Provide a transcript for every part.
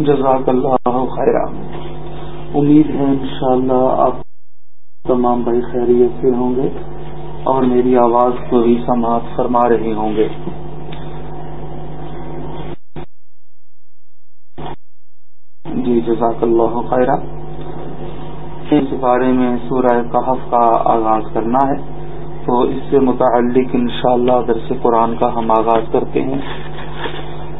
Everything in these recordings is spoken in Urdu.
جزاک اللہ خیر امید ہے انشاءاللہ آپ تمام بھائی خیریت سے ہوں گے اور میری آواز کو بھی سماعت فرما رہے ہوں گے۔ جی جزاک اللہ خیرہ۔ اس بارے میں سورہ کہف کا آغاز کرنا ہے۔ تو اس سے متعلق انشاءاللہ شاء درس قرآن کا ہم آغاز کرتے ہیں۔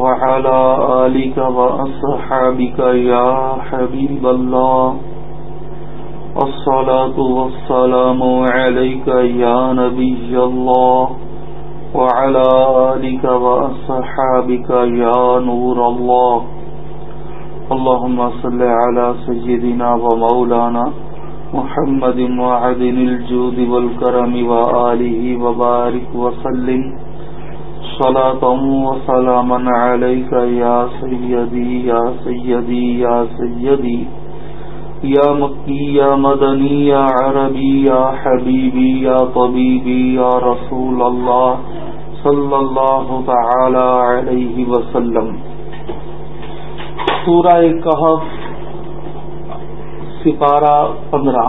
وعلى آلك وأصحابك يا حبيب الله. الصلاة والسلام عليك يا نبي الله. وعلى آلك وأصحابك يا نور الله. اللهم صل على سيدنا ومولانا محمد وعدن الجود والكرم وآله وبارك وسلم. صلاة وسلاما عليك يا سيدي يا سيدي يا سيدي. يا مكي، يا مدني، يا عربي، يا حبيبي، يا طبيبي، يا رسول الله صلى الله تعالى عليه وسلم. سورہ کہف، سپارہ پندرہ.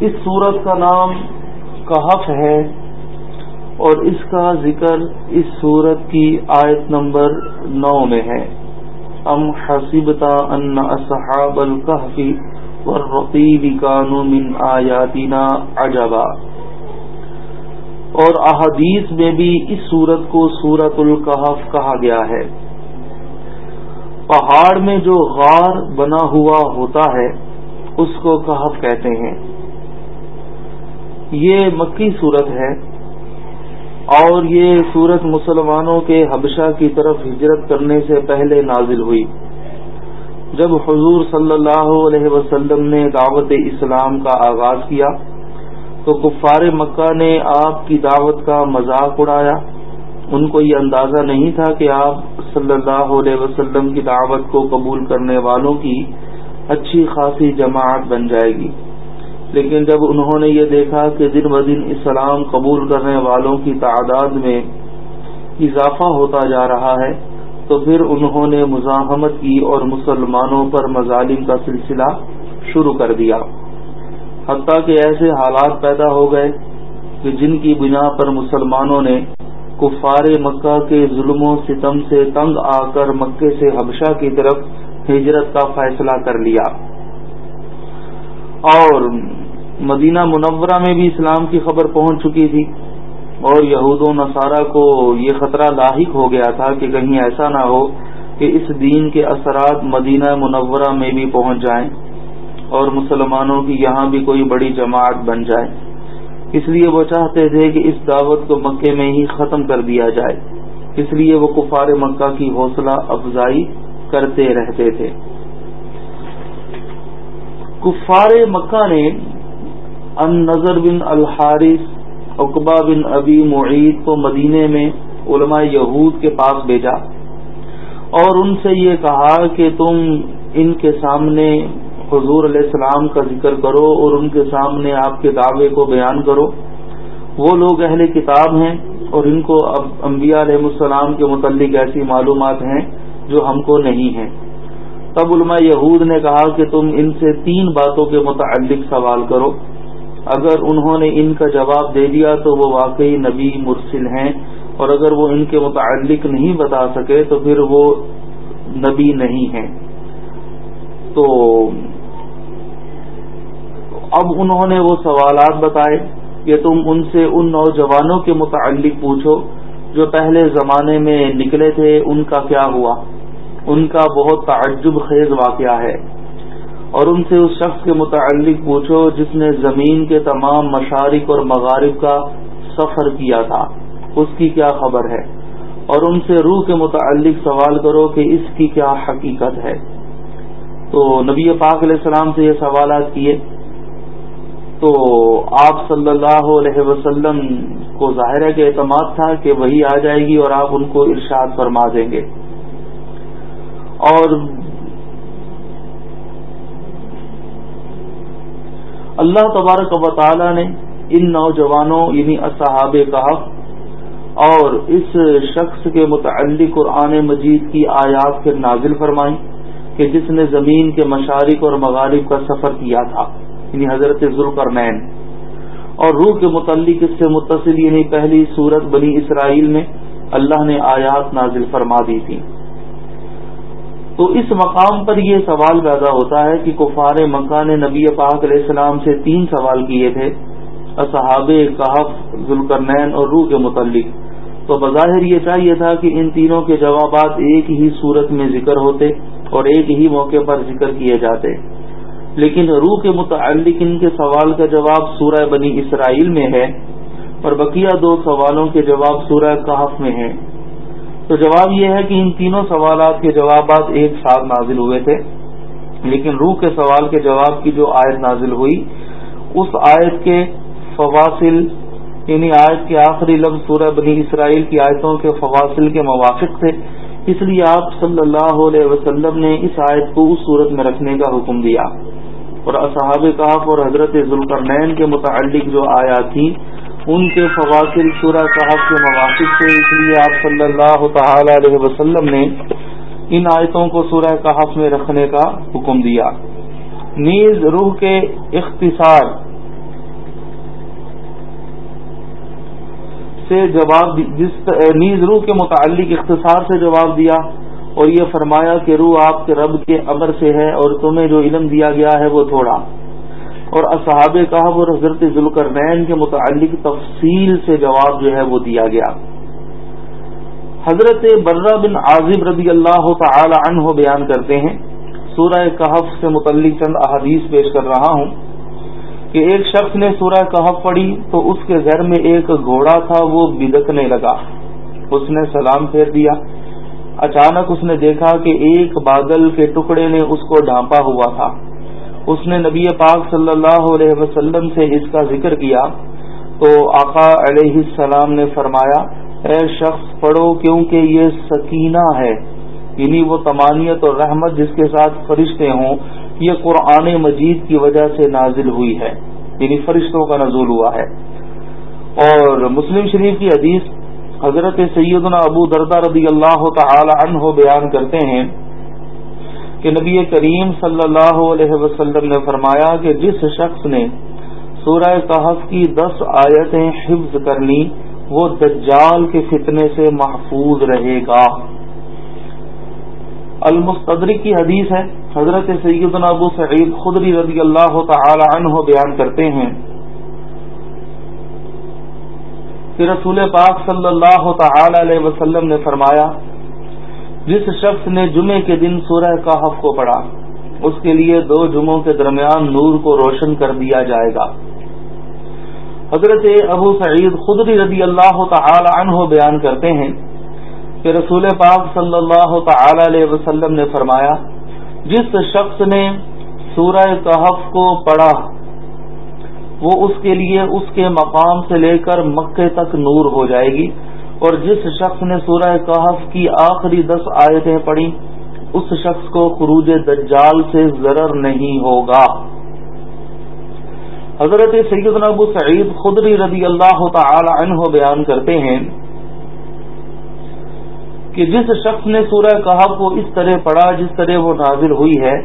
اس سورت کا نام کہف ہے. اور اس کا ذکر اس سورت کی آیت نمبر نو میں ہے۔ ام حسبتا ان اصحاب القحفی والرقیب کانو من آیاتنا عجبا۔ اور احادیث میں بھی اس سورت کو سورت القحف کہا گیا ہے۔ پہاڑ میں جو غار بنا ہوا ہوتا ہے، اس کو کہف کہتے ہیں۔ یہ مکی صورت ہے۔ اور یہ صورت مسلمانوں کے حبشہ کی طرف ہجرت کرنے سے پہلے نازل ہوئی۔ جب حضور صلی اللہ علیہ وسلم نے دعوت اسلام کا آغاز کیا، تو کفار مکہ نے آپ کی دعوت کا مذاق اڑایا۔ ان کو یہ اندازہ نہیں تھا کہ آپ صلی اللہ علیہ وسلم کی دعوت کو قبول کرنے والوں کی اچھی خاصی جماعت بن جائے گی۔ لیکن جب انہوں نے یہ دیکھا کہ دن بدن اسلام قبول کرنے والوں کی تعداد میں اضافہ ہوتا جا رہا ہے، تو پھر انہوں نے مزاحمت کی اور مسلمانوں پر مظالم کا سلسلہ شروع کر دیا۔ حتیٰ کہ ایسے حالات پیدا ہو گئے کہ جن کی بنا پر مسلمانوں نے کفار مکہ کے ظلم و ستم سے تنگ آ کر مکے سے حبشہ کی طرف ہجرت کا فیصلہ کر لیا۔ اور مدینہ منورہ میں بھی اسلام کی خبر پہنچ چکی تھی اور یہود و نصارہ کو یہ خطرہ لاحق ہو گیا تھا کہ کہیں ایسا نہ ہو کہ اس دین کے اثرات مدینہ منورہ میں بھی پہنچ جائیں اور مسلمانوں کی یہاں بھی کوئی بڑی جماعت بن جائے۔ اس لیے وہ چاہتے تھے کہ اس دعوت کو مکے میں ہی ختم کر دیا جائے۔ اس لیے وہ کفار مکہ کی حوصلہ افزائی کرتے رہتے تھے۔ کفار مکہ نے ان نظر بن الحارث اقبا بن ابی معید کو مدینے میں علماء یہود کے پاس بھیجا اور ان سے یہ کہا کہ تم ان کے سامنے حضور علیہ السلام کا ذکر کرو اور ان کے سامنے آپ کے دعوے کو بیان کرو۔ وہ لوگ اہل کتاب ہیں اور ان کو اب انبیاء علیہ السلام کے متعلق ایسی معلومات ہیں جو ہم کو نہیں ہیں۔ تب علماء یہود نے کہا کہ تم ان سے تین باتوں کے متعلق سوال کرو۔ اگر انہوں نے ان کا جواب دے دیا تو وہ واقعی نبی مرسل ہیں، اور اگر وہ ان کے متعلق نہیں بتا سکے تو پھر وہ نبی نہیں ہیں۔ تو اب انہوں نے وہ سوالات بتائے کہ تم ان سے ان نوجوانوں کے متعلق پوچھو جو پہلے زمانے میں نکلے تھے، ان کا کیا ہوا؟ ان کا بہت تعجب خیز واقعہ ہے۔ اور ان سے اس شخص کے متعلق پوچھو جس نے زمین کے تمام مشارق اور مغارب کا سفر کیا تھا۔ اس کی کیا خبر ہے؟ اور ان سے روح کے متعلق سوال کرو کہ اس کی کیا حقیقت ہے۔ تو نبی پاک علیہ السلام سے یہ سوالات کیے۔ تو آپ صلی اللہ علیہ وسلم کو ظاہر ہے کہ اعتماد تھا کہ وہی آ جائے گی اور آپ ان کو ارشاد فرما دیں گے۔ اور اللہ تبارک و تعالی نے ان نوجوانوں یعنی اصحاب کہف اور اس شخص کے متعلق قرآن مجید کی آیات پھر نازل فرمائی کہ جس نے زمین کے مشارق اور مغارب کا سفر کیا تھا یعنی حضرت ذوالقرنین۔ اور روح کے متعلق اس سے متصل یعنی پہلی صورت بنی اسرائیل میں اللہ نے آیات نازل فرما دی تھی تو اس مقام پر یہ سوال پیدا ہوتا ہے کہ کفار مکہ نے نبی پاک علیہ السلام سے تین سوال کیے تھے، اصحاب کہف ذوالکرنین اور روح کے متعلق۔ تو بظاہر یہ چاہیے تھا کہ ان تینوں کے جوابات ایک ہی صورت میں ذکر ہوتے اور ایک ہی موقع پر ذکر کیے جاتے۔ لیکن روح کے متعلق ان کے سوال کا جواب سورہ بنی اسرائیل میں ہے اور بقیہ دو سوالوں کے جواب سورہ کہف میں ہیں۔ تو جواب یہ ہے کہ ان تینوں سوالات کے جوابات ایک ساتھ نازل ہوئے تھے۔ لیکن روح کے سوال کے جواب کی جو آیت نازل ہوئی، اس آیت کے فواصل یعنی آیت کے آخری لفظ سورہ بنی اسرائیل کی آیتوں کے فواصل کے موافق تھے۔ اس لیے آپ صلی اللہ علیہ وسلم نے اس آیت کو اس صورت میں رکھنے کا حکم دیا۔ اور اصحاب کہف اور حضرت ذوالکرنین کے متعلق جو آیات تھی ان کے فواصل سورہ صاحب کے مواقع سے، اس لیے آپ صلی اللہ تعالی علیہ وسلم نے ان آیتوں کو سورہ کہف میں رکھنے کا حکم دیا۔ نیز روح کے اختصار سے جواب جس نیز روح کے متعلق اختصار سے جواب دیا اور یہ فرمایا کہ روح آپ کے رب کے امر سے ہے اور تمہیں جو علم دیا گیا ہے وہ تھوڑا اور اصحاب کہب اور حضرت ذوالکر کے متعلق تفصیل سے جواب جو ہے وہ دیا گیا۔ حضرت برہ بن عازب رضی اللہ تعالی عنہ بیان کرتے ہیں۔ سورہ کہف سے متعلق چند احادیث پیش کر رہا ہوں کہ ایک شخص نے سورہ کہف پڑھی تو اس کے گھر میں ایک گھوڑا تھا، وہ بدکنے لگا۔ اس نے سلام پھیر دیا۔ اچانک اس نے دیکھا کہ ایک بادل کے ٹکڑے نے اس کو ڈھانپا ہوا تھا۔ اس نے نبی پاک صلی اللہ علیہ وسلم سے اس کا ذکر کیا تو آقا علیہ السلام نے فرمایا، اے شخص، پڑھو کیونکہ یہ سکینہ ہے یعنی وہ تمانیت اور رحمت جس کے ساتھ فرشتے ہوں، یہ قرآن مجید کی وجہ سے نازل ہوئی ہے یعنی فرشتوں کا نزول ہوا ہے۔ اور مسلم شریف کی حدیث حضرت سیدنا ابو دردہ رضی اللہ تعالی عنہ بیان کرتے ہیں۔ کہ نبی کریم صلی اللہ علیہ وسلم نے فرمایا کہ جس شخص نے سورہ کہف کی دس آیتیں حفظ کر لی، وہ دجال کے فتنے سے محفوظ رہے گا۔ المستدرک کی حدیث ہے، حضرت سیدنا ابو سعید خدری رضی اللہ تعالی عنہ بیان کرتے ہیں کہ رسول پاک صلی اللہ تعالی علیہ وسلم نے فرمایا جس شخص نے جمعے کے دن سورہ کہف کو پڑھا، اس کے لیے دو جمعوں کے درمیان نور کو روشن کر دیا جائے گا۔ حضرت ابو سعید خدری رضی اللہ تعالی عنہ بیان کرتے ہیں کہ رسول پاک صلی اللہ تعالی علیہ وسلم نے فرمایا، جس شخص نے سورہ کہف کو پڑھا، وہ اس کے لیے اس کے مقام سے لے کر مکے تک نور ہو جائے گی۔ اور جس شخص نے سورہ کہف کی آخری دس آیتیں پڑھی، اس شخص کو خروج دجال سے ضرر نہیں ہوگا۔ حضرت سیدنا ابو سعید خدری رضی اللہ تعالی عنہ بیان کرتے ہیں کہ جس شخص نے سورہ کہف کو اس طرح پڑھا جس طرح وہ نازل ہوئی ہے،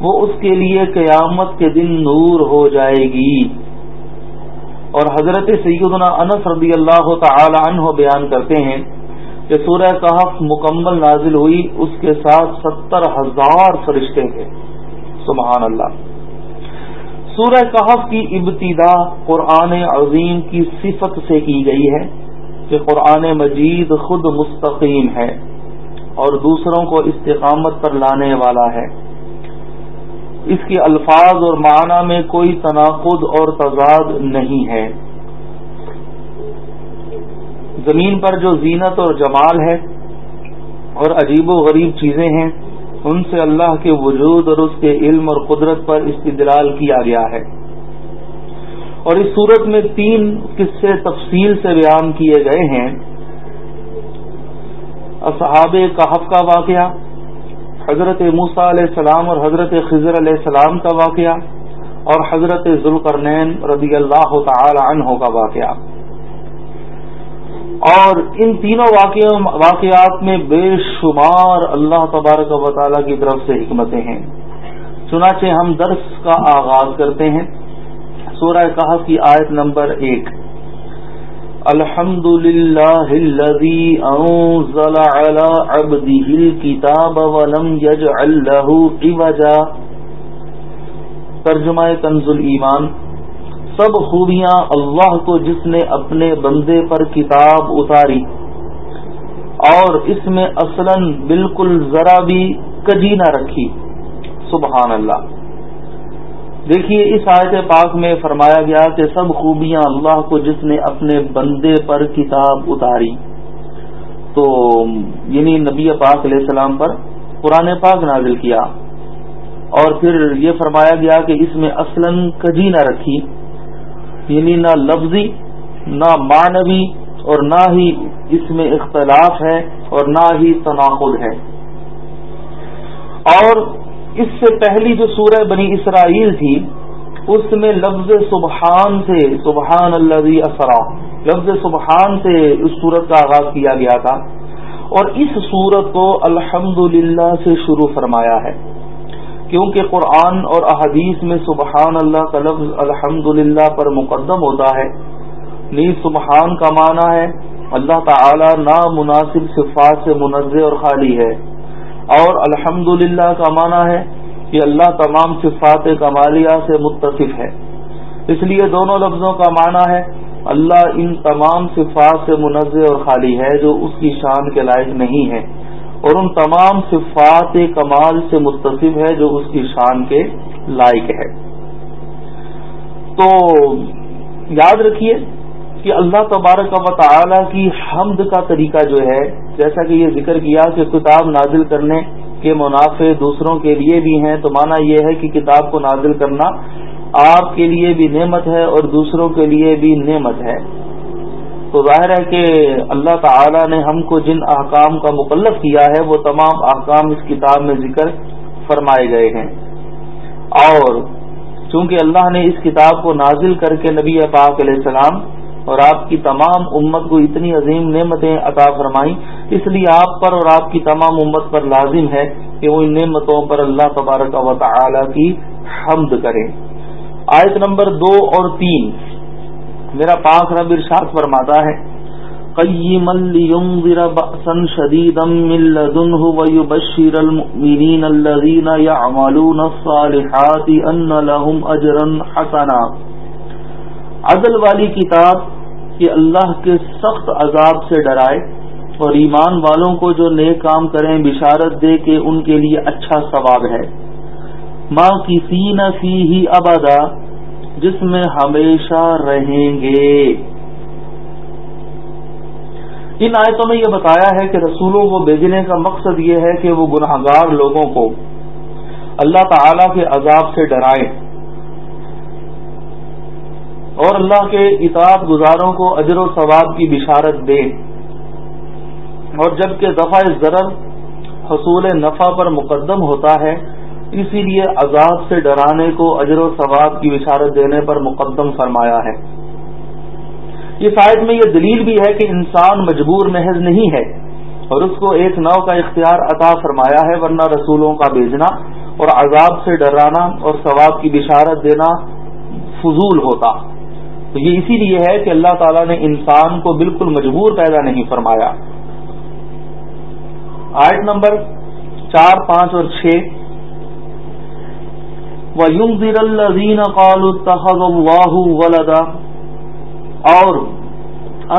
وہ اس کے لیے قیامت کے دن نور ہو جائے گی۔ اور حضرت سیدنا انس رضی اللہ تعالی عنہ بیان کرتے ہیں کہ سورہ کہف مکمل نازل ہوئی، اس کے ساتھ ستر ہزار فرشتے تھے۔ سبحان اللہ۔ سورہ کہف کی ابتدا قرآن عظیم کی صفت سے کی گئی ہے کہ قرآن مجید خود مستقیم ہے اور دوسروں کو استقامت پر لانے والا ہے۔ اس کے الفاظ اور معنی میں کوئی تناقض اور تضاد نہیں ہے۔ زمین پر جو زینت اور جمال ہے اور عجیب و غریب چیزیں ہیں، ان سے اللہ کے وجود اور اس کے علم اور قدرت پر استدلال کیا گیا ہے۔ اور اس صورت میں تین قصے تفصیل سے بیان کیے گئے ہیں۔ اصحاب کہف کا واقعہ حضرت موسا علیہ السلام اور حضرت خضر علیہ السلام کا واقعہ اور حضرت ذوالقرنین رضی اللہ تعالی عنہ کا واقعہ۔ اور ان تینوں واقعات میں بے شمار اللہ تبارک و تعالی کی طرف سے حکمتیں ہیں۔ چنانچہ ہم درس کا آغاز کرتے ہیں۔ سورہ کہف کی آیت نمبر ایک۔ الحمد للہ الذي انزل على عبده الكتاب ولم يجعل له عوجا. ترجمہ کنز ایمان. سب خوبیاں اللہ کو جس نے اپنے بندے پر کتاب اتاری اور اس میں اصلا بالکل ذرا بھی کجی نہ رکھی. سبحان اللہ. دیکھیے، اس آیت پاک میں فرمایا گیا کہ سب خوبیاں اللہ کو جس نے اپنے بندے پر کتاب اتاری۔ تو یعنی نبی پاک علیہ السلام پر قرآن پاک نازل کیا۔ اور پھر یہ فرمایا گیا کہ اس میں اصلا کجی نہ رکھی یعنی نہ لفظی، نہ معنوی اور نہ ہی اس میں اختلاف ہے اور نہ ہی تناخد ہے۔ اور اس سے پہلی جو سورہ بنی اسرائیل تھی، اس میں لفظ سبحان سے سبحان اللہ اسرا، لفظ سبحان سے اس سورت کا آغاز کیا گیا تھا۔ اور اس سورت کو الحمد سے شروع فرمایا ہے۔ کیونکہ قرآن اور احادیث میں سبحان اللہ کا لفظ الحمد پر مقدم ہوتا ہے۔ نیز سبحان کا معنی ہے، اللہ تعالی نامناسب صفات سے منظر اور خالی ہے۔ اور الحمد کا معنی ہے کہ اللہ تمام صفات کمالیہ سے متصف ہے۔ اس لیے دونوں لفظوں کا معنی ہے اللہ ان تمام صفات سے منظر اور خالی ہے جو اس کی شان کے لائق نہیں ہے، اور ان تمام صفات کمال سے متصف ہے جو اس کی شان کے لائق ہے۔ تو یاد رکھیے کہ اللہ تبارک و تعالی کی حمد کا طریقہ جو ہے، جیسا کہ یہ ذکر کیا کہ کتاب نازل کرنے کے منافع دوسروں کے لیے بھی ہیں، تو مانا یہ ہے کہ کتاب کو نازل کرنا آپ کے لیے بھی نعمت ہے اور دوسروں کے لیے بھی نعمت ہے۔ تو ظاہر ہے کہ اللہ تعالی نے ہم کو جن احکام کا مکلف کیا ہے، وہ تمام احکام اس کتاب میں ذکر فرمائے گئے ہیں۔ اور چونکہ اللہ نے اس کتاب کو نازل کر کے نبی پاک علیہ السلام اور آپ کی تمام امت کو اتنی عظیم نعمتیں عطا فرمائی اس لیے آپ پر اور آپ کی تمام امت پر لازم ہے کہ وہ ان نعمتوں پر اللہ تبارک و تعالی کی حمد کریں۔ آیت نمبر دو اور تین۔ میرا پاک رب ارشاد فرماتا ہے قیم لينذر بأسا شديدا من لدنه ويبشر المؤمنين الذين يعملون الصالحات أن لهم أجرا حسنا۔ عدل والی کتاب کہ اللہ کے سخت عذاب سے ڈرائے اور ایمان والوں کو جو نیک کام کریں بشارت دے کہ ان کے لیے اچھا ثواب ہے۔ ماں کسی نہ سی ہی ابادا جس میں ہمیشہ رہیں گے۔ ان آیتوں میں یہ بتایا ہے کہ رسولوں کو بھیجنے کا مقصد یہ ہے کہ وہ گناہ گار لوگوں کو اللہ تعالی کے عذاب سے ڈرائیں۔ اور اللہ کے اطاعت گزاروں کو اجر و ثواب کی بشارت دے اور جبکہ دفاع ضرر حصول نفع پر مقدم ہوتا ہے، اسی لیے عذاب سے ڈرانے کو اجر و ثواب کی بشارت دینے پر مقدم فرمایا ہے۔ اس آیت میں یہ دلیل بھی ہے کہ انسان مجبور محض نہیں ہے، اور اس کو ایک نو کا اختیار عطا فرمایا ہے، ورنہ رسولوں کا بھیجنا اور عذاب سے ڈرانا اور ثواب کی بشارت دینا فضول ہوتا۔ تو یہ اسی لیے ہے کہ اللہ تعالیٰ نے انسان کو بالکل مجبور پیدا نہیں فرمایا۔ آیت نمبر چار، پانچ اور چھ۔ اور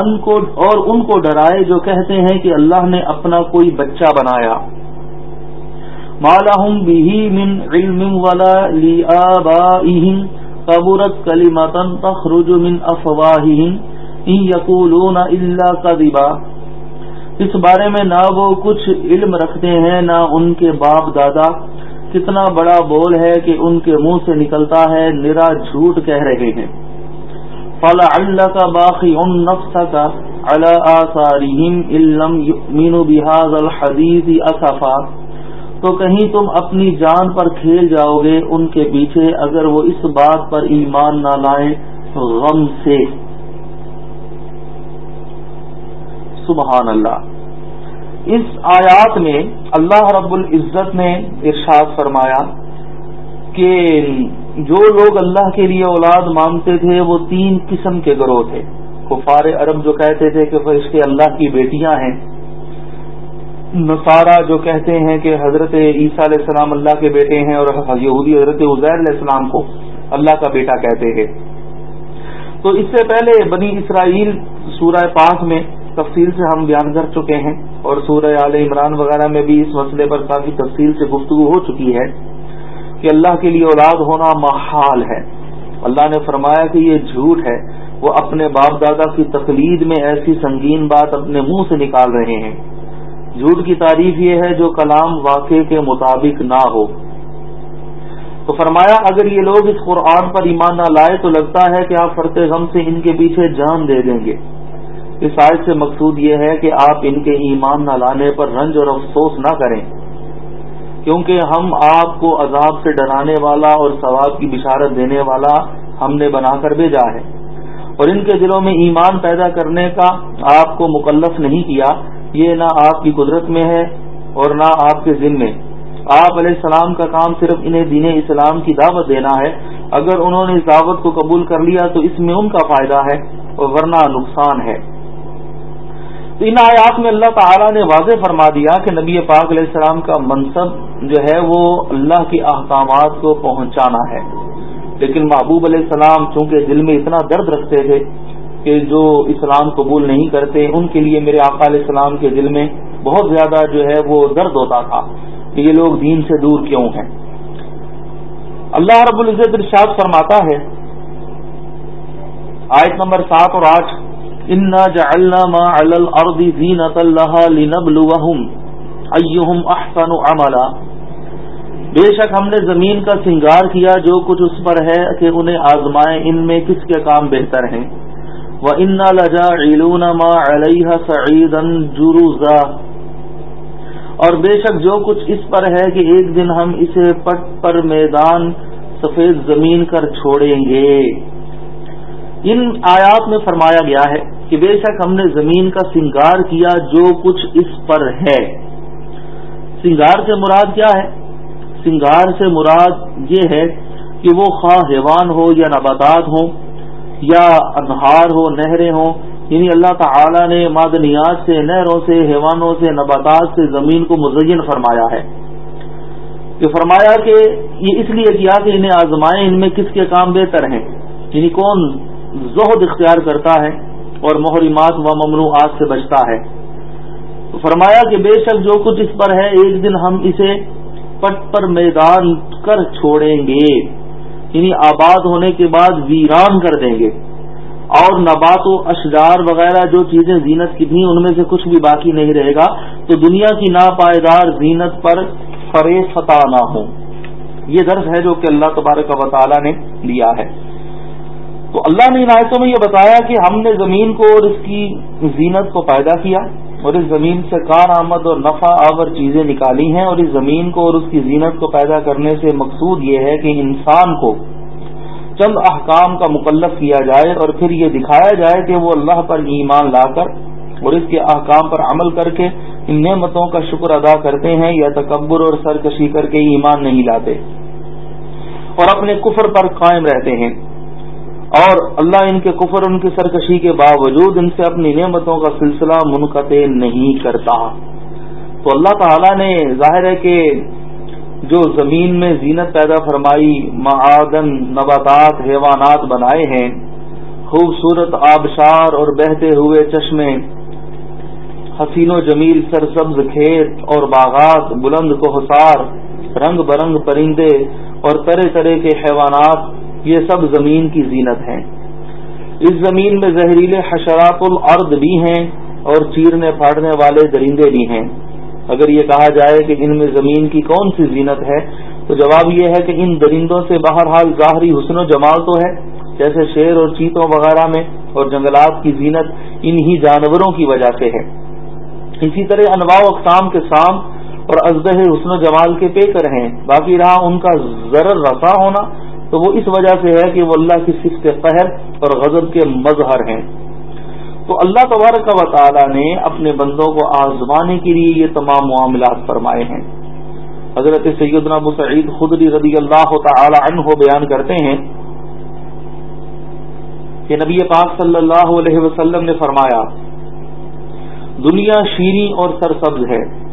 ان کو، اور ان کو ڈرائے جو کہتے ہیں کہ اللہ نے اپنا کوئی بچہ بنایا۔ مالا بھی من علم ولا قبرت کلی متن تخرج من افواہہم یقولون الا قذبا اس بارے میں نہ وہ کچھ علم رکھتے ہیں، نہ ان کے باپ دادا۔ کتنا بڑا بول ہے کہ ان کے منہ سے نکلتا ہے، نرا جھوٹ کہہ رہے ہیں۔ فلا اللہ کا باقی ان نفس کا الحدیث اصفا تو کہیں تم اپنی جان پر کھیل جاؤ گے، ان کے پیچھے اگر وہ اس بات پر ایمان نہ لائیں غم سے۔ سبحان اللہ اس آیات میں اللہ رب العزت نے ارشاد فرمایا کہ جو لوگ اللہ کے لیے اولاد مانگتے تھے، وہ تین قسم کے گروہ تھے۔ کفار عرب جو کہتے تھے کہ فرشتے اللہ کی بیٹیاں ہیں۔ نصارہ جو کہتے ہیں کہ حضرت عیسیٰ علیہ السلام اللہ کے بیٹے ہیں اور یہودی حضرت عزیر علیہ السلام کو اللہ کا بیٹا کہتے ہیں۔ تو اس سے پہلے بنی اسرائیل سورہ پاک میں تفصیل سے ہم بیان کر چکے ہیں اور سورہ عال عمران وغیرہ میں بھی اس مسئلے پر کافی تفصیل سے گفتگو ہو چکی ہے کہ اللہ کے لیے اولاد ہونا محال ہے۔ اللہ نے فرمایا کہ یہ جھوٹ ہے۔ وہ اپنے باپ دادا کی تقلید میں ایسی سنگین بات اپنے منہ سے نکال رہے ہیں۔ جھوٹ کی تعریف یہ ہے جو کلام واقع کے مطابق نہ ہو۔ تو فرمایا، اگر یہ لوگ اس قرآن پر ایمان نہ لائے تو لگتا ہے کہ آپ فرتے غم سے ان کے پیچھے جان دے دیں گے۔ اس آیت سے مقصود یہ ہے کہ آپ ان کے ایمان نہ لانے پر رنج اور افسوس نہ کریں۔ کیونکہ ہم آپ کو عذاب سے ڈرانے والا اور ثواب کی بشارت دینے والا ہم نے بنا کر بھیجا ہے۔ اور ان کے دلوں میں ایمان پیدا کرنے کا آپ کو مکلف نہیں کیا۔ یہ نہ آپ کی قدرت میں ہے اور نہ آپ کے ذمے میں۔ آپ علیہ السلام کا کام صرف انہیں دین اسلام کی دعوت دینا ہے۔ اگر انہوں نے اس دعوت کو قبول کر لیا تو اس میں ان کا فائدہ ہے اور ورنہ نقصان ہے۔ تو ان آیات میں اللہ تعالی نے واضح فرما دیا کہ نبی پاک علیہ السلام کا منصب جو ہے وہ اللہ کے احکامات کو پہنچانا ہے۔ لیکن محبوب علیہ السلام چونکہ دل میں اتنا درد رکھتے تھے کہ جو اسلام قبول نہیں کرتے، ان کے لیے میرے آقا علیہ السلام کے دل میں بہت زیادہ جو ہے وہ درد ہوتا تھا کہ یہ لوگ دین سے دور کیوں ہیں۔ اللہ رب العزت ارشاد فرماتا ہے، آیت نمبر سات اور آٹھ، انا جعلنا ما على الارض زینت لها لنبلوهم ایہم احسن عملا بے شک ہم نے زمین کا سنگار کیا جو کچھ اس پر ہے کہ انہیں آزمائے ان میں کس کے کام بہتر ہیں۔ وہ انا لجا علون ما علیہ سعید اور بے شک جو کچھ اس پر ہے کہ ایک دن ہم اسے پٹ پر میدان سفید زمین کر چھوڑیں گے۔ ان آیات میں فرمایا گیا ہے کہ بے شک ہم نے زمین کا سنگار کیا جو کچھ اس پر ہے۔ سنگار سے مراد کیا ہے؟ سنگار سے مراد یہ ہے کہ وہ خواہ حیوان ہو یا نباتات ہوں یا انہار ہو، نہریں ہوں یعنی اللہ تعالی نے معدنیات سے، نہروں سے، حیوانوں سے، نباتات سے زمین کو مزین فرمایا ہے۔ کہ فرمایا کہ یہ اس لیے کیا کہ انہیں آزمائیں، ان میں کس کے کام بہتر ہیں؟ یعنی کون زہد اختیار کرتا ہے اور محرمات و ممنوعات سے بچتا ہے؟ فرمایا کہ بے شک جو کچھ اس پر ہے، ایک دن ہم اسے پٹ پر میدان کر چھوڑیں گے۔ یعنی آباد ہونے کے بعد ویران کر دیں گے۔ اور نبات و اشجار وغیرہ جو چیزیں زینت کی تھیں، ان میں سے کچھ بھی باقی نہیں رہے گا۔ تو دنیا کی ناپائیدار زینت پر فریش فتح نہ ہو یہ درس ہے جو کہ اللہ تبارک و تعالی نے دیا ہے۔ تو اللہ نے ان آیتوں میں یہ بتایا کہ ہم نے زمین کو اور اس کی زینت کو پیدا کیا۔ اور اس زمین سے کار آمد اور نفع آور چیزیں نکالی ہیں اور اس زمین کو اور اس کی زینت کو پیدا کرنے سے مقصود یہ ہے کہ انسان کو چند احکام کا مکلف کیا جائے اور پھر یہ دکھایا جائے کہ وہ اللہ پر ایمان لا کر اور اس کے احکام پر عمل کر کے ان نعمتوں کا شکر ادا کرتے ہیں یا تکبر اور سرکشی کر کے ایمان نہیں لاتے اور اپنے کفر پر قائم رہتے ہیں۔ اور اللہ ان کے کفر ان کی سرکشی کے باوجود ان سے اپنی نعمتوں کا سلسلہ منقطع نہیں کرتا۔ تو اللہ تعالی نے ظاہر ہے کہ جو زمین میں زینت پیدا فرمائی معدن نباتات، حیوانات بنائے ہیں، خوبصورت آبشار اور بہتے ہوئے چشمے، حسین و جمیل، سرسبز کھیت اور باغات، بلند کو حسار رنگ برنگ پرندے اور طرح طرح کے حیوانات یہ سب زمین کی زینت ہیں۔ اس زمین میں زہریلے حشرات الارض بھی ہیں اور چیرنے پھاڑنے والے درندے بھی ہیں۔ اگر یہ کہا جائے کہ ان میں زمین کی کون سی زینت ہے، تو جواب یہ ہے کہ ان درندوں سے بہرحال ظاہری حسن و جمال تو ہے، جیسے شیر اور چیتوں وغیرہ میں، اور جنگلات کی زینت انہی جانوروں کی وجہ سے ہے۔ اسی طرح انواع و اقسام کے سام اور ازدہ حسن و جمال کے پیکر ہیں۔ باقی رہا ان کا ضرر رسا ہونا تو وہ اس وجہ سے ہے کہ وہ اللہ کی صفت قہر اور غضب کے مظہر ہیں۔ تو اللہ تبارک و تعالی نے اپنے بندوں کو آزمانے کے لیے یہ تمام معاملات فرمائے ہیں۔ حضرت سیدنا ابو سعید خدری رضی اللہ تعالی عنہ بیان کرتے ہیں کہ نبی پاک صلی اللہ علیہ وسلم نے فرمایا، دنیا شیریں اور سرسبز ہے۔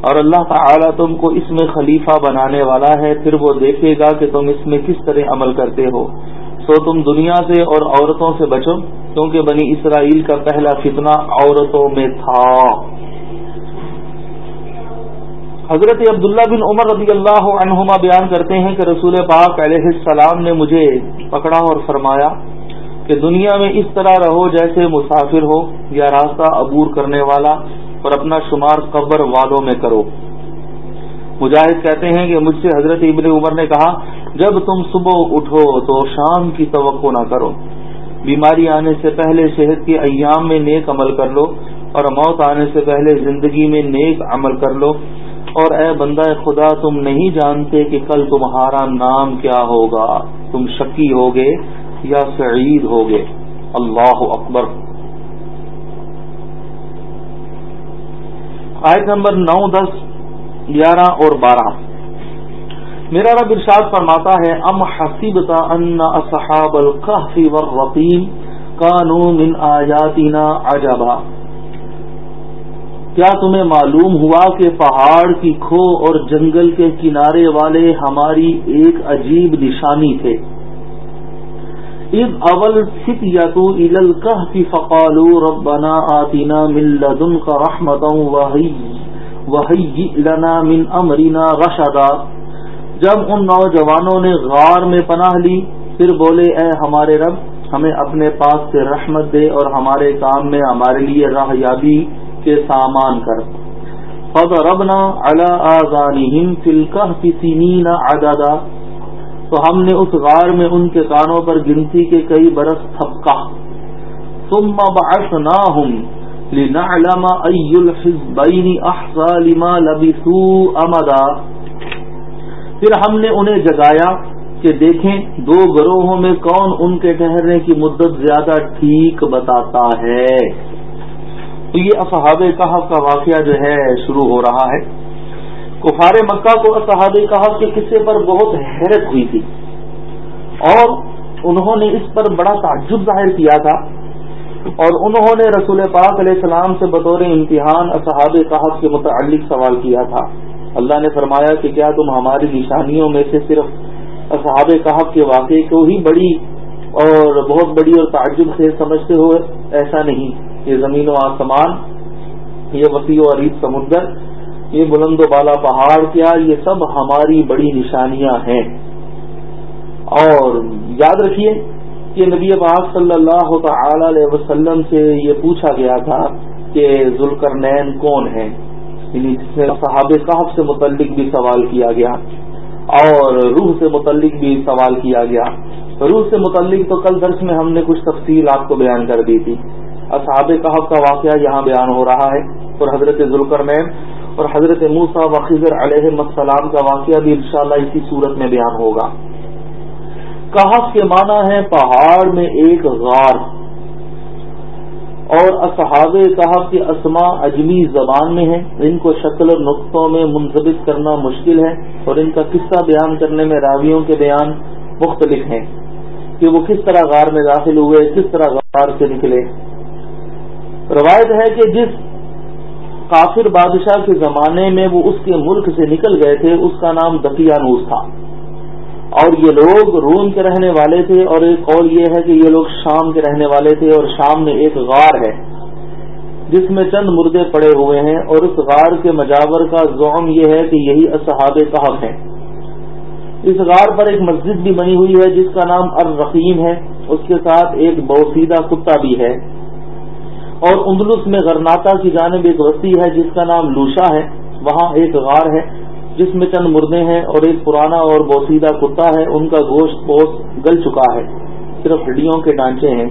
اور اللہ تعالی تم کو اس میں خلیفہ بنانے والا ہے، پھر وہ دیکھے گا کہ تم اس میں کس طرح عمل کرتے ہو۔ سو تم دنیا سے اور عورتوں سے بچو، کیونکہ بنی اسرائیل کا پہلا فتنہ عورتوں میں تھا۔ حضرت عبداللہ بن عمر رضی اللہ عنہما بیان کرتے ہیں کہ رسول پاک علیہ السلام نے مجھے پکڑا اور فرمایا کہ دنیا میں اس طرح رہو جیسے مسافر ہو یا راستہ عبور کرنے والا۔ اور اپنا شمار قبر والوں میں کرو۔ مجاہد کہتے ہیں کہ مجھ سے حضرت ابن عمر نے کہا، جب تم صبح اٹھو تو شام کی توقع نہ کرو۔ بیماری آنے سے پہلے صحت کے ایام میں نیک عمل کر لو اور موت آنے سے پہلے زندگی میں نیک عمل کر لو۔ اور اے بندہ خدا، تم نہیں جانتے کہ کل تمہارا نام کیا ہوگا۔ تم شکی ہوگے یا سعید ہوگے۔ اللہ اکبر۔ آیت نمبر نو، دس، گیارہ اور بارہ۔ میرا رب ارشاد فرماتا ہے، ام حسیبتا ان اصحاب القحف والرقیم کانو من آیاتنا عجبا۔ کیا تمہیں معلوم ہوا کہ پہاڑ کی کھو اور جنگل کے کنارے والے ہماری ایک عجیب نشانی تھے؟ اذ اول فتیتو الالکہف فقالو ربنا آتنا من لدنک رحمتا وحی لنا من امرنا رشدا۔ جب ان نوجوانوں نے غار میں پناہ لی، پھر بولے، اے ہمارے رب، ہمیں اپنے پاس سے رحمت دے اور ہمارے کام میں ہمارے لیے راہ یابی کے سامان کر۔ فضربنا علی آذانہم فی الکہف سنین عددا۔ تو ہم نے اس غار میں ان کے کانوں پر گنتی کے کئی برس تھپکا ثم بعثناہم لنعلم ای الحزبین احصا لما لبثوا امدا۔ پھر ہم نے انہیں جگایا کہ دیکھیں دو گروہوں میں کون ان کے ٹہرنے کی مدت زیادہ ٹھیک بتاتا ہے۔ تو یہ اصحاب کہف کا واقعہ جو ہے، شروع ہو رہا ہے۔ کفار مکہ کو اصحاب کہا کے قصے پر بہت حیرت ہوئی تھی۔ اور انہوں نے اس پر بڑا تعجب ظاہر کیا تھا۔ اور انہوں نے رسول پاک علیہ السلام سے بطور امتحان اصحاب کہف کے متعلق سوال کیا تھا۔ اللہ نے فرمایا کہ کیا تم ہماری نشانیوں میں سے صرف اصحاب کہف کے واقعے کو ہی بڑی اور بہت بڑی اور تعجب سے سمجھتے ہو ایسا نہیں۔ یہ زمین و آسمان، یہ وسیع و عریب سمندر یہ بلند و بالا پہاڑ کیا، یہ سب ہماری بڑی نشانیاں ہیں۔ اور یاد رکھیے کہ نبی پاک صلی اللہ تعالی علیہ وسلم سے یہ پوچھا گیا تھا کہ ذوالکر کون ہے یعنی صحاب صاحب سے متعلق بھی سوال کیا گیا اور روح سے متعلق بھی سوال کیا گیا۔ روح سے متعلق تو کل درس میں ہم نے کچھ تفصیل آپ کو بیان کر دی تھی۔ اصحاب کہف کا واقعہ یہاں بیان ہو رہا ہے۔ اور حضرت ذوالکر اور حضرت موسا و خضر علیہ السلام کا واقعہ بھی انشاءاللہ اسی صورت میں بیان ہوگا۔ کہف کے معنی ہے پہاڑ میں ایک غار۔ اور اصحاب کہف کے اسما اجمی زبان میں ہیں۔ ان کو شکل اور نقطوں میں منظمت کرنا مشکل ہے اور ان کا قصہ بیان کرنے میں راویوں کے بیان مختلف ہیں کہ وہ کس طرح غار میں داخل ہوئے، کس طرح غار سے نکلے۔ روایت ہے کہ جس کافر بادشاہ کے زمانے میں وہ اس کے ملک سے نکل گئے تھے، اس کا نام دقیانوس تھا۔ اور یہ لوگ روم کے رہنے والے تھے اور ایک قول یہ ہے کہ یہ لوگ شام کے رہنے والے تھے اور شام میں ایک غار ہے، جس میں چند مردے پڑے ہوئے ہیں اور اس غار کے مجاور کا زوم یہ ہے کہ یہی اصحاب کہف ہے اس غار پر ایک مسجد بھی بنی ہوئی ہے جس کا نام الرقیم ہے، اس کے ساتھ ایک بوسیدہ کتا بھی ہے۔ اور اندلس میں غرناتا کی جانب ایک وسیع ہے جس کا نام لوشا ہے۔ وہاں ایک غار ہے جس میں چند مردے ہیں اور ایک پرانا اور بوسیدہ کتا ہے۔ ان کا گوشت پوش گل چکا ہے۔ صرف ہڈیوں کے ڈانچے ہیں۔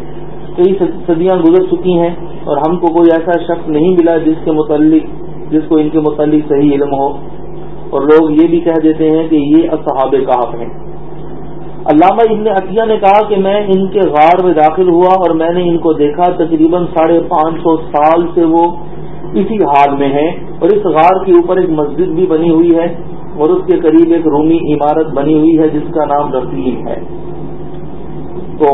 کئی صدیاں گزر چکی ہیں اور ہم کو کوئی ایسا شخص نہیں ملا جس کے متعلق جس کو ان کے متعلق صحیح علم ہو۔ اور لوگ یہ بھی کہہ دیتے ہیں کہ یہ اصحاب کہف ہیں۔ علامہ ابن عطیہ نے کہا کہ میں ان کے غار میں داخل ہوا اور میں نے ان کو دیکھا، تقریباً ساڑھے پانچ سو سال سے وہ اسی حال میں ہیں اور اس غار کے اوپر ایک مسجد بھی بنی ہوئی ہے اور اس کے قریب ایک رومی عمارت بنی ہوئی ہے جس کا نام رفیم ہے۔ تو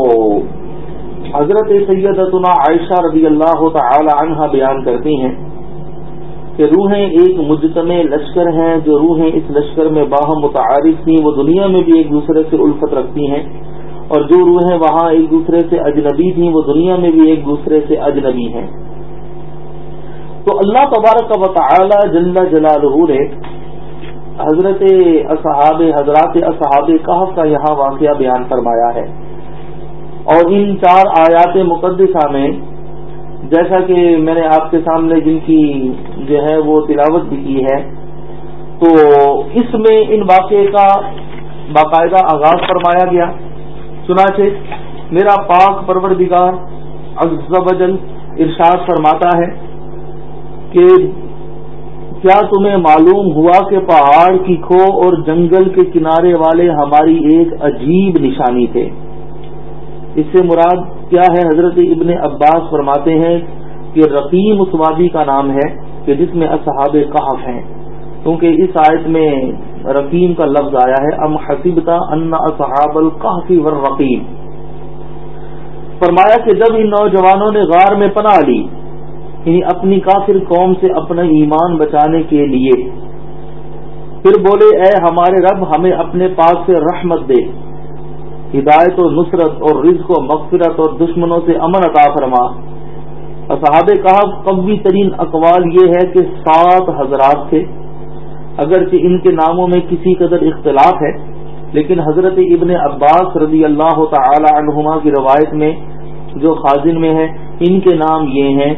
حضرت سیدتنا عائشہ رضی اللہ تعالی عنہ بیان کرتی ہیں کہ روحیں ایک مجتمع لشکر ہیں، جو روحیں اس لشکر میں باہم متعارف تھیں، وہ دنیا میں بھی ایک دوسرے سے الفت رکھتی ہیں، اور جو روحیں وہاں ایک دوسرے سے اجنبی تھیں، وہ دنیا میں بھی ایک دوسرے سے اجنبی ہیں۔ تو اللہ تبارک و تعالی جل جلال نے حضرت اصحاب حضرات اصحاب کہف کا یہاں واقعہ بیان فرمایا ہے۔ اور ان چار آیات مقدسہ میں جیسا کہ میں نے آپ کے سامنے جن کی جو ہے وہ تلاوت بھی کی ہے، تو اس میں ان واقعے کا باقاعدہ آغاز فرمایا گیا۔ چنانچہ، میرا پاک پروردگار وجل ارشاد فرماتا ہے کہ کیا تمہیں معلوم ہوا کہ پہاڑ کی کھو اور جنگل کے کنارے والے ہماری ایک عجیب نشانی تھے؟ اس سے مراد کیا ہے حضرت ابن عباس فرماتے ہیں کہ رقیم اس وادی کا نام ہے کہ جس میں اصحاب کہف ہیں۔ کیونکہ اس آیت میں رقیم کا لفظ آیا ہے، ام حسیبتا ان اصحاب القحفی ورقیم فرمایا کہ جب ان نوجوانوں نے غار میں پناہ لی یعنی اپنی کافر قوم سے اپنا ایمان بچانے کے لیے، پھر بولے، اے ہمارے رب، ہمیں اپنے پاس سے رحمت دے۔ ہدایت و نصرت اور رزق و مغفرت اور دشمنوں سے امن عطا فرما۔ اصحاب کہا قوی ترین اقوال یہ ہے کہ سات حضرات تھے۔ اگرچہ ان کے ناموں میں کسی قدر اختلاف ہے، لیکن حضرت ابن عباس رضی اللہ تعالی عنہما کی روایت میں جو خازن میں ہے، ان کے نام یہ ہیں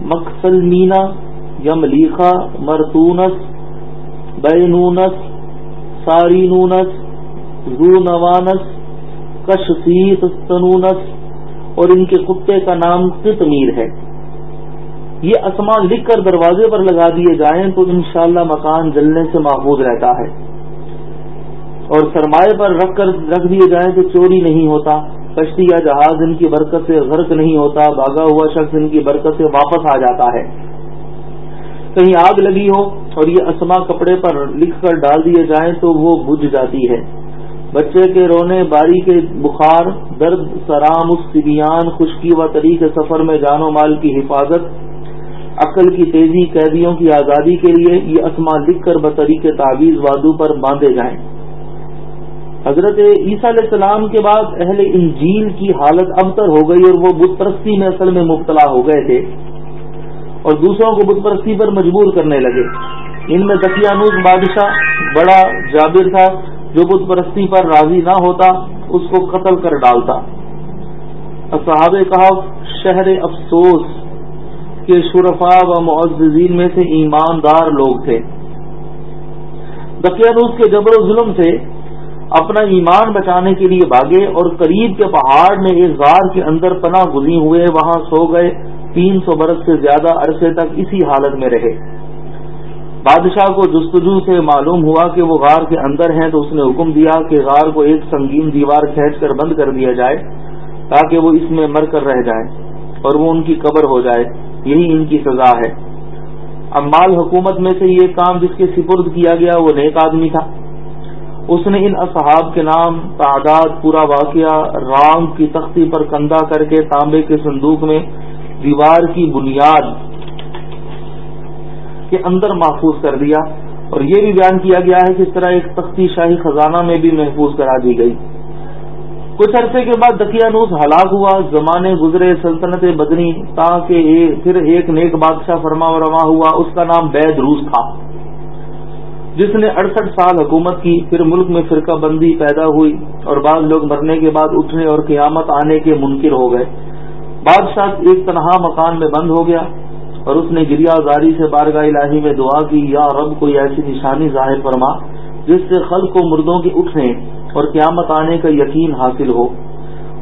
مقصل یملیخا مرتونس، بینونس، سارینونس زو نوانس کشفیت تنونس اور ان کے کتے کا نام قطمیر ہے۔ یہ اسمان لکھ کر دروازے پر لگا دیے جائیں تو انشاءاللہ مکان جلنے سے محفوظ رہتا ہے۔ اور سرمایہ پر رکھ کر رکھ دیے جائیں تو چوری نہیں ہوتا۔ کشتی یا جہاز ان کی برکت سے غرق نہیں ہوتا، بھاگا ہوا شخص ان کی برکت سے واپس آ جاتا ہے۔ کہیں آگ لگی ہو اور یہ اسما کپڑے پر لکھ کر ڈال دیے جائیں تو وہ بجھ جاتی ہے۔ بچے کے رونے باری کے بخار، درد، سرام سبیان خشکی و طریق سفر میں جان و مال کی حفاظت، عقل کی تیزی، قیدیوں کی آزادی کے لیے یہ اسما لکھ کر بطریق تعویذ وادو پر باندھے جائیں۔ حضرت عیسیٰ علیہ السلام کے بعد اہل انجیل کی حالت ابتر ہو گئی اور وہ بت پرستی میں اصل میں مبتلا ہو گئے تھے۔ اور دوسروں کو بت پرستی پر مجبور کرنے لگے۔ ان میں دقیانوز بادشاہ، بڑا جابر تھا۔ جو بت پرستی پر راضی نہ ہوتا، اس کو قتل کر ڈالتا۔ اصحاب کہا، شہر افسوس کے شرفا و معززین میں سے ایماندار لوگ تھے۔ دقیانوس کے جبر و ظلم سے اپنا ایمان بچانے کے لیے بھاگے اور قریب کے پہاڑ میں ایک غار کے اندر پناہ گزی ہوئے، وہاں سو گئے، تین سو برس سے زیادہ عرصے تک اسی حالت میں رہے۔ بادشاہ کو جستجو سے معلوم ہوا کہ وہ غار کے اندر ہیں تو اس نے حکم دیا کہ غار کو ایک سنگین دیوار کھینچ کر بند کر دیا جائے تاکہ وہ اس میں مر کر رہ جائیں اور وہ ان کی قبر ہو جائے۔ یہی ان کی سزا ہے۔ اب مال حکومت میں سے یہ کام جس کے سپرد کیا گیا وہ نیک آدمی تھا۔ اس نے ان اصحاب کے نام تعداد پورا واقعہ رام کی تختی پر کندھا کر کے تانبے کے صندوق میں دیوار کی بنیاد کے اندر محفوظ کر دیا اور یہ بھی بیان کیا گیا ہے کہ اس طرح ایک تختی شاہی خزانہ میں بھی محفوظ کرا دی گئی۔ کچھ عرصے کے بعد دقیانوس ہلاک ہوا، زمانے گزرے، سلطنت بدنی تاکہ پھر ایک نیک بادشاہ فرما و رواں ہوا، اس کا نام بید روس تھا۔ جس نے اڑسٹھ سال حکومت کی، پھر ملک میں فرقہ بندی پیدا ہوئی اور بعض لوگ مرنے کے بعد اٹھنے اور قیامت آنے کے منکر ہو گئے۔ بادشاہ ایک تنہا مکان میں بند ہو گیا۔ اور اس نے گریا زاری سے بارگاہ الہی میں دعا کی، یا رب کوئی ایسی نشانی ظاہر فرما جس سے خلق کو مردوں کے اٹھنے اور قیامت آنے کا یقین حاصل ہو۔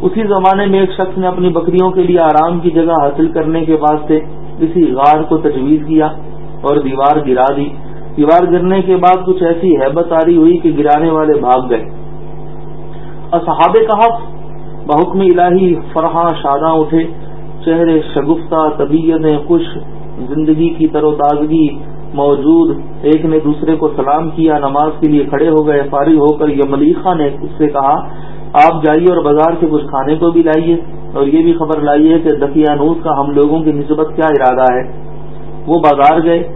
اسی زمانے میں ایک شخص نے اپنی بکریوں کے لیے آرام کی جگہ حاصل کرنے کے واسطے کسی غار کو تجویز کیا اور دیوار گرا دی۔ دیوار گرنے کے بعد کچھ ایسی حیبت آری ہوئی کہ گرانے والے بھاگ گئے۔ اصحاب کہف، بحکم الہی فرحاں شاداں اٹھے، چہرے شگفتہ، طبیعتیں خوش زندگی کی تر و تازگی موجود، ایک نے دوسرے کو سلام کیا، نماز کے لیے کھڑے ہو گئے، فارغ ہو کر یہ ملیخہ نے اس سے کہا، آپ جائیے اور بازار سے کچھ کھانے کو بھی لائیے۔ اور یہ بھی خبر لائیے کہ دقیانوس کا ہم لوگوں کی نسبت کیا ارادہ ہے۔ وہ بازار گئے،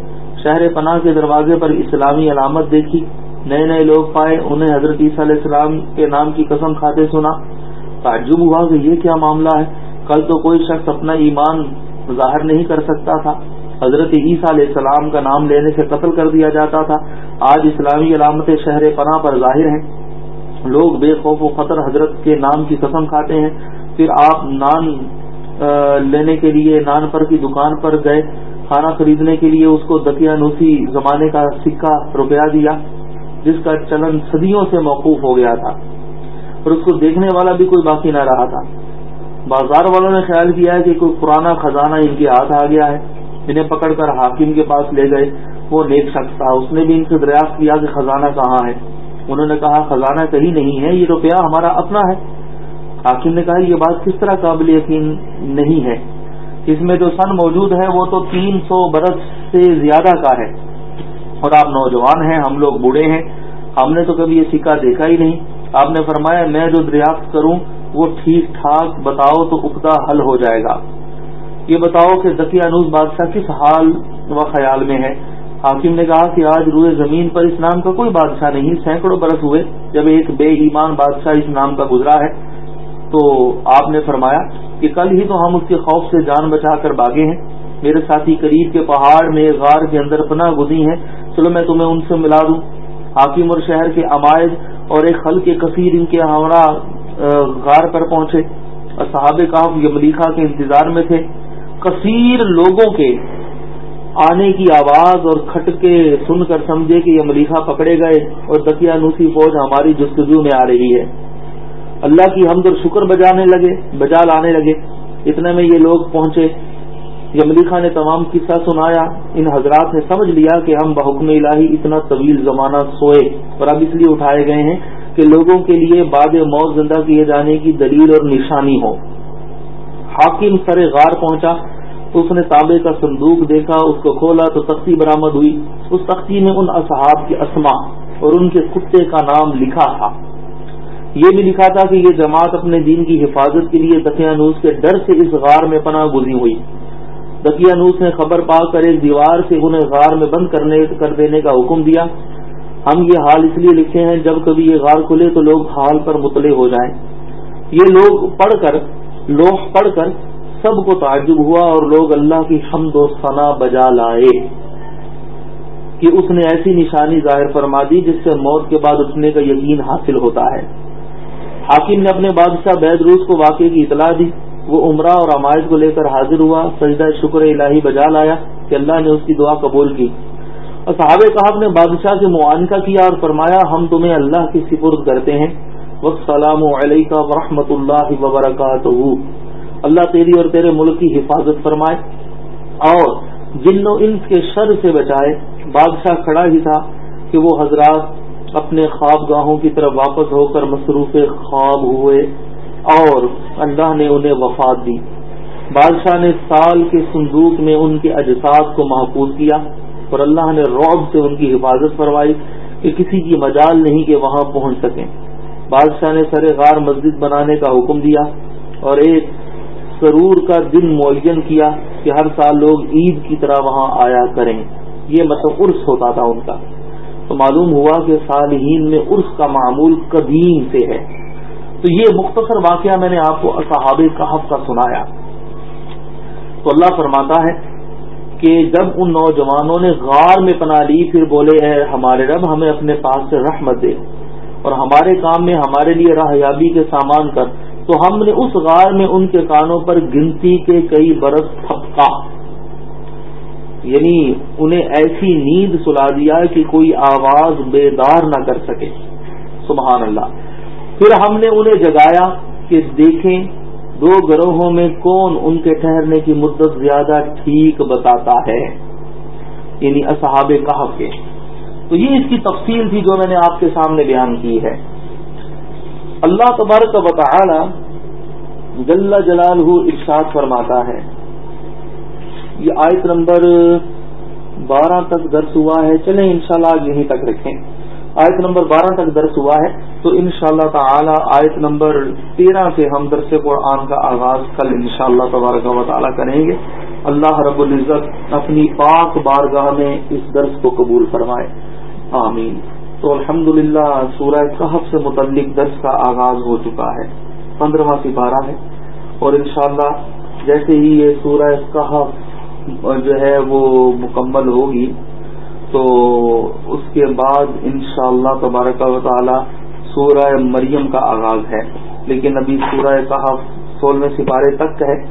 شہر پناہ کے دروازے پر اسلامی علامت دیکھی۔ نئے نئے لوگ پائے، انہیں حضرت عیسیٰ علیہ السلام کے نام کی قسم کھاتے سنا۔ تعجب ہوا کہ یہ کیا معاملہ ہے۔ کل تو کوئی شخص اپنا ایمان ظاہر نہیں کر سکتا تھا۔ حضرت عیسیٰ علیہ السلام کا نام لینے سے قتل کر دیا جاتا تھا۔ آج اسلامی علامت شہر پناہ پر ظاہر ہیں۔ لوگ بے خوف و خطر حضرت کے نام کی قسم کھاتے ہیں۔ پھر آپ نان لینے کے لیے، نان پر کی دکان پر گئے۔ کھانا خریدنے کے لیے اس کو دقیانوسی زمانے کا سکہ روپیہ دیا، جس کا چلن صدیوں سے موقوف ہو گیا تھا۔ اور اس کو دیکھنے والا بھی کوئی باقی نہ رہا تھا۔ بازار والوں نے خیال کیا کہ کوئی پرانا خزانہ ان کے ہاتھ آ گیا ہے، انہیں پکڑ کر حاکم کے پاس لے گئے، وہ نیک شخص تھا۔ اس نے بھی ان سے دریافت کیا کہ خزانہ کہاں ہے۔ انہوں نے کہا، خزانہ کہیں نہیں ہے، یہ روپیہ ہمارا اپنا ہے۔ حاکم نے کہا، یہ بات کس طرح قابل یقین نہیں ہے۔ اس میں جو سن موجود ہے، وہ تو تین سو برس سے زیادہ کا ہے۔ اور آپ نوجوان ہیں، ہم لوگ بوڑھے ہیں۔ ہم نے تو کبھی یہ سکہ دیکھا ہی نہیں۔ آپ نے فرمایا، میں جو دریافت کروں وہ ٹھیک ٹھاک بتاؤ تو اکتا حل ہو جائے گا۔ یہ بتاؤ کہ ذکی انوز بادشاہ کس حال و خیال میں ہے؟ حاکم نے کہا کہ آج روئے زمین پر اس نام کا کوئی بادشاہ نہیں، سینکڑوں برس ہوئے، جب ایک بے ایمان بادشاہ اس نام کا گزرا ہے۔ تو آپ نے فرمایا کہ کل ہی تو ہم اس کے خوف سے جان بچا کر باغے ہیں۔ میرے ساتھی قریب کے پہاڑ میں غار کے اندر پناہ گزی ہیں، چلو میں تمہیں ان سے ملا دوں۔ حاکم اور شہر کے عمائد اور ایک خل کے کثیر ان کے ہمراہ غار پر پہنچے اور صحابہ کاف یملیخا کے انتظار میں تھے۔ کثیر لوگوں کے آنے کی آواز اور کھٹکے سن کر سمجھے کہ یہ ملیحہ پکڑے گئے اور دکیا نوسی فوج ہماری جستجو میں آ رہی ہے۔ اللہ کی ہم اور شکر بجانے لگے، بجا لانے لگے۔ اتنے میں یہ لوگ پہنچے۔ یملی خان نے تمام قصہ سنایا، ان حضرات نے سمجھ لیا کہ ہم بحکم الہی اتنا طویل زمانہ سوئے اور اب اس لیے اٹھائے گئے ہیں۔ کہ لوگوں کے لیے بعد موت زندہ کیے جانے کی دلیل اور نشانی ہو۔ حاکم سر غار پہنچا، اس نے تابے کا صندوق دیکھا، اس کو کھولا تو تختی برامد ہوئی۔ اس تختی میں ان اصحاب کے اسما اور ان کے کتے کا نام لکھا تھا۔ یہ بھی لکھا تھا کہ یہ جماعت اپنے دین کی حفاظت کے لیے دقیانوس کے ڈر سے اس غار میں پناہ گزی ہوئی۔ دقیانوس نے خبر پا کر ایک دیوار سے انہیں غار میں بند کرنے کر دینے کا حکم دیا۔ ہم یہ حال اس لیے لکھے ہیں، جب کبھی یہ غار کھلے تو لوگ حال پر مطلع ہو جائیں۔ یہ لوگ پڑھ کر، لوح پڑھ کر سب کو تعجب ہوا اور لوگ اللہ کی حمد و ثنا بجا لائے۔ کہ اس نے ایسی نشانی ظاہر فرما دی جس سے موت کے بعد اٹھنے کا یقین حاصل ہوتا ہے۔ حاکم نے اپنے بادشاہ بید روس کو واقعے کی اطلاع دی۔ وہ عمرہ اور عمائد کو لے کر حاضر ہوا، سجدہ شکر الہی بجا لایا کہ اللہ نے اس کی دعا قبول کی۔ اور صحاب صاحب نے بادشاہ سے معانقہ کیا اور فرمایا، ہم تمہیں اللہ کی سپرد کرتے ہیں۔ وقت سلام علیہ ورحمۃ اللہ وبرکاتہ اللہ تیری اور تیرے ملک کی حفاظت فرمائے۔ اور جن و انس کے شر سے بچائے، بادشاہ کھڑا ہی تھا کہ وہ حضرات اپنے خواب گاہوں کی طرف واپس ہو کر مصروف خواب ہوئے اور اللہ نے انہیں وفات دی۔ بادشاہ نے سال کے صندوق میں ان کے اجساس کو محفوظ کیا۔ اور اللہ نے روب سے ان کی حفاظت فرمائی کہ کسی کی مجال نہیں کہ وہاں پہنچ سکیں۔ بادشاہ نے سر غار مسجد بنانے کا حکم دیا اور ایک سرور کا دن معین کیا کہ ہر سال لوگ عید کی طرح وہاں آیا کریں۔ یہ مطلب عرس ہوتا تھا ان کا۔ تو معلوم ہوا کہ صالحین میں عرس کا معمول قدیم سے ہے۔ تو یہ مختصر واقعہ میں نے آپ کو صحاب کہف کا سنایا۔ تو اللہ فرماتا ہے کہ جب ان نوجوانوں نے غار میں پناہ لی، پھر بولے، اے ہمارے رب، ہمیں اپنے پاس سے رحمت دے۔ اور ہمارے کام میں، ہمارے لیے راہیابی کے سامان کر۔ تو ہم نے اس غار میں ان کے کانوں پر گنتی کے کئی برس تھپکا یعنی انہیں ایسی نیند سلا دیا کہ کوئی آواز بیدار نہ کر سکے۔ سبحان اللہ۔ پھر ہم نے انہیں جگایا کہ دیکھیں دو گروہوں میں کون ان کے ٹھہرنے کی مدت زیادہ ٹھیک بتاتا ہے؟ یعنی اصحاب کہف کے۔ تو یہ اس کی تفصیل تھی جو میں نے آپ کے سامنے بیان کی ہے۔ اللہ تبارک و تعالی جل جلال ارشاد فرماتا ہے۔ یہ آیت نمبر بارہ تک درس ہوا ہے۔ چلیں انشاءاللہ شاء یہیں تک رکھیں۔ آیت نمبر بارہ تک درس ہوا ہے۔ تو ان شاء اللہ تعالی آیت نمبر تیرہ سے ہم درس قرآن کا آغاز کل ان شاء اللہ تبارک و تعالیٰ کریں گے۔ اللہ رب العزت اپنی پاک بارگاہ میں اس درس کو قبول فرمائے۔ آمین۔ تو الحمد للہ سورہ صحب سے متعلق درس کا آغاز ہو چکا ہے۔ پندرہواں سپارہ ہے۔ اور انشاءاللہ جیسے ہی یہ سورہ صحف جو ہے وہ مکمل ہوگی تو اس کے بعد انشاءاللہ اللہ تبارک و تعالی سورہ مریم کا آغاز ہے۔ لیکن ابھی سورہ صاحب سولہویں سپارے تک ہے۔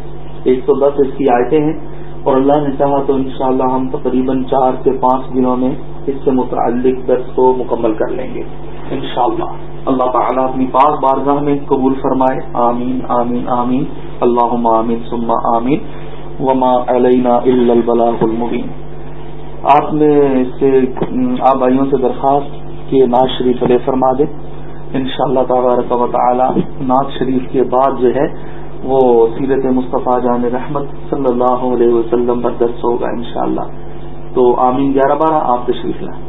ایک سو دس اس کی آیتیں ہیں۔ اور اللہ نے چاہا تو انشاءاللہ ہم تقریباً چار سے پانچ دنوں میں اس سے متعلق درس کو مکمل کر لیں گے۔ انشاءاللہ۔ اللہ تعالیٰ اپنی پاک بارگاہ میں قبول فرمائے۔ آمین آمین آمین۔ اللہ آمین سما آمین۔ وما علینا البلاغ المبین۔ آپ نے اس سے آپ بھائیوں سے درخواست کہ ناز شریف علیہ فرما دیں ان شاء اللہ تبارک و تعالی ناز شریف کے بعد جو ہے وہ سیرت مصطفیٰ جان رحمت صلی اللہ علیہ وسلم پر درس ہوگا انشاءاللہ۔ تو آمین گیارہ بارہ، آپ تشریف لائیں۔